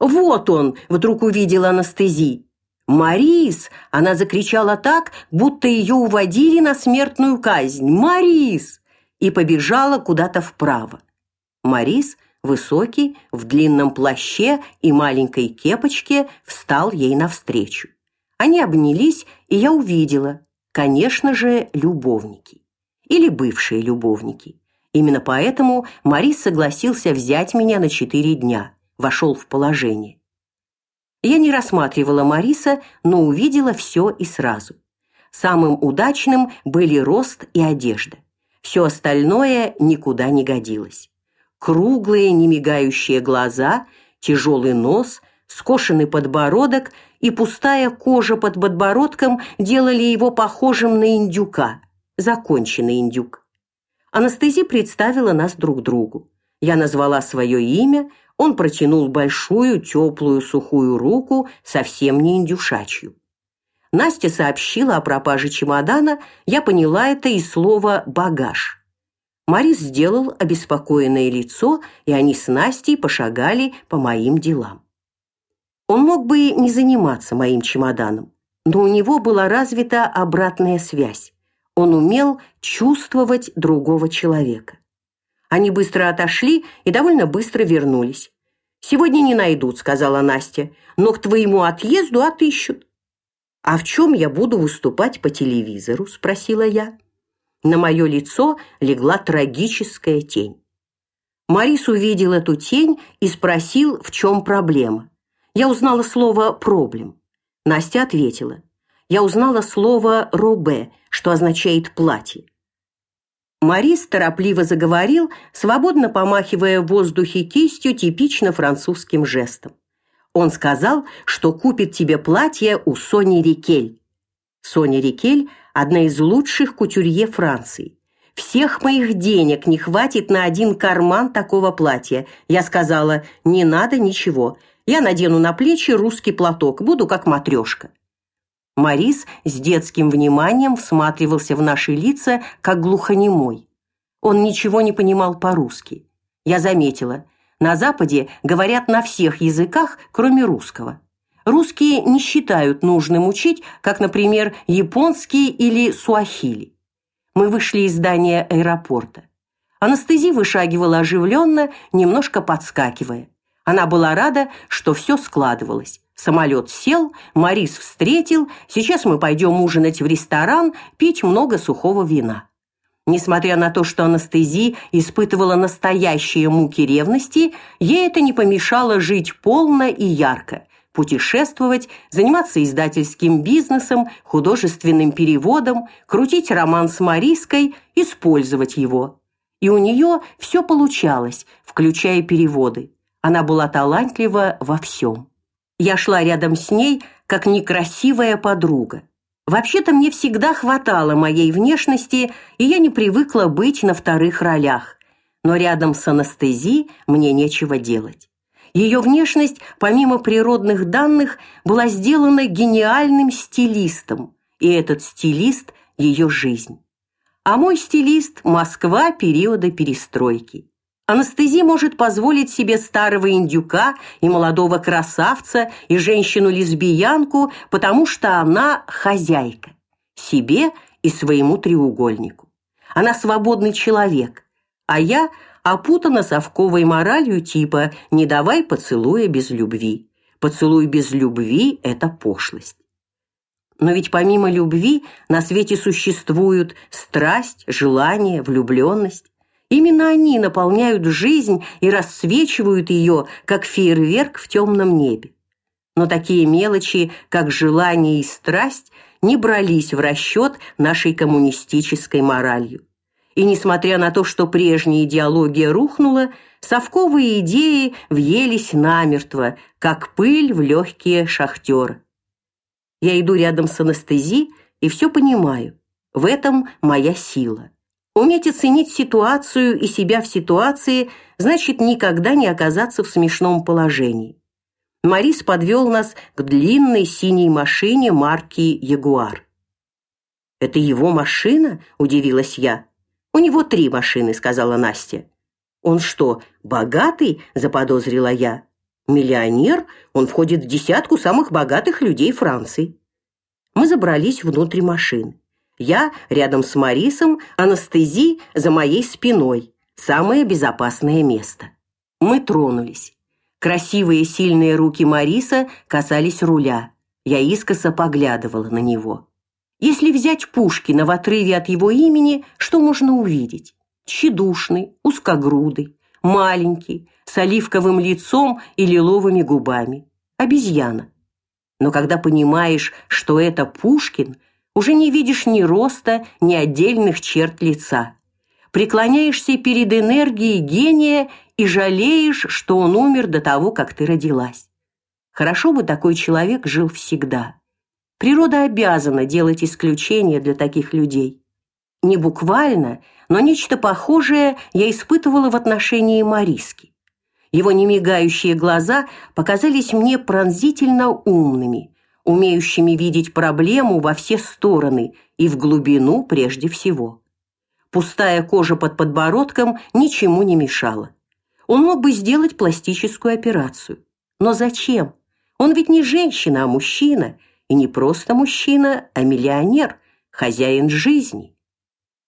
Вот он, вдруг увидела анестезии. Марис! Она закричала так, будто ее уводили на смертную казнь. Марис! И побежала куда-то вправо. Марис, высокий, в длинном плаще и маленькой кепочке, встал ей навстречу. Они обнялись, и я увидела, конечно же, любовники или бывшие любовники. Именно поэтому Марис согласился взять меня на четыре дня, вошел в положение. Я не рассматривала Мариса, но увидела все и сразу. Самым удачным были рост и одежда. Все остальное никуда не годилось. Круглые, немигающие глаза, тяжелый нос, скошенный подбородок и пустая кожа под подбородком делали его похожим на индюка, законченный индюк. Анестези представила нас друг другу. Я назвала свое имя, он протянул большую, теплую, сухую руку, совсем не индюшачью. Настя сообщила о пропаже чемодана, я поняла это из слова «багаж». Марис сделал обеспокоенное лицо, и они с Настей пошагали по моим делам. Он мог бы не заниматься моим чемоданом, но у него была развита обратная связь. Он умел чувствовать другого человека. Они быстро отошли и довольно быстро вернулись. Сегодня не найдут, сказала Настя, но к твоему отъезду отыщут. А в чем я буду выступать по телевизору, спросила я. На мое лицо легла трагическая тень. Марис увидел эту тень и спросил, в чем проблема. Я узнала слово проблем. Настя ответила: "Я узнала слово робе, что означает платье. Марис торопливо заговорил, свободно помахивая в воздухе кистью типично французским жестом. Он сказал, что купит тебе платье у Сони Рикель. Соня Рикель одна из лучших кутюрье Франции. Всех моих денег не хватит на один карман такого платья. Я сказала: "Не надо ничего. Я надену на плечи русский платок, буду как матрешка. Марис с детским вниманием всматривался в наши лица, как глухонемой. Он ничего не понимал по-русски. Я заметила, на Западе говорят на всех языках, кроме русского. Русские не считают нужным учить, как, например, японский или суахили. Мы вышли из здания аэропорта. Анестези вышагивала оживленно, немножко подскакивая. Она была рада, что все складывалось. Самолет сел, Марис встретил. Сейчас мы пойдем ужинать в ресторан, пить много сухого вина. Несмотря на то, что анестезия испытывала настоящие муки ревности, ей это не помешало жить полно и ярко, путешествовать, заниматься издательским бизнесом, художественным переводом, крутить роман с Мариской, использовать его. И у нее все получалось, включая переводы. Она была талантлива во всем. Я шла рядом с ней, как некрасивая подруга. Вообще-то мне всегда хватало моей внешности, и я не привыкла быть на вторых ролях. Но рядом с анестезией мне нечего делать. Ее внешность, помимо природных данных, была сделана гениальным стилистом, и этот стилист ее жизнь. А мой стилист Москва периода перестройки. Анестезия может позволить себе старого индюка и молодого красавца и женщину-лесбиянку, потому что она хозяйка себе и своему треугольнику. Она свободный человек, а я опутана совковой моралью типа «не давай поцелуя без любви». Поцелуй без любви – это пошлость. Но ведь помимо любви на свете существуют страсть, желание, влюбленность. Именно они наполняют жизнь и расцвечивают ее, как фейерверк в темном небе. Но такие мелочи, как желание и страсть, не брались в расчет нашей коммунистической моралью. И несмотря на то, что прежняя идеология рухнула, совковые идеи въелись намертво, как пыль в легкие шахтера. Я иду рядом с анестезией и все понимаю. В этом моя сила. Уметь оценить ситуацию и себя в ситуации значит никогда не оказаться в смешном положении. Марис подвел нас к длинной синей машине марки Ягуар. Это его машина? удивилась я. У него три машины, сказала Настя. Он что, богатый? заподозрила я. Миллионер, он входит в десятку самых богатых людей Франции. Мы забрались внутрь машины. Я рядом с Марисом, анестези за моей спиной. Самое безопасное место. Мы тронулись. Красивые сильные руки Мариса касались руля. Я искоса поглядывала на него. Если взять Пушкина в отрыве от его имени, что можно увидеть? Тщедушный, узкогрудый, маленький, с оливковым лицом и лиловыми губами. Обезьяна. Но когда понимаешь, что это Пушкин, уже не видишь ни роста, ни отдельных черт лица. Преклоняешься перед энергией гения и жалеешь, что он умер до того, как ты родилась. Хорошо бы такой человек жил всегда. Природа обязана делать исключения для таких людей. Не буквально, но нечто похожее я испытывала в отношении Мариски. Его немигающие глаза показались мне пронзительно умными, умеющими видеть проблему во все стороны и в глубину прежде всего. Пустая кожа под подбородком ничему не мешала. Он мог бы сделать пластическую операцию. Но зачем? Он ведь не женщина, а мужчина, и не просто мужчина, а миллионер, хозяин жизни.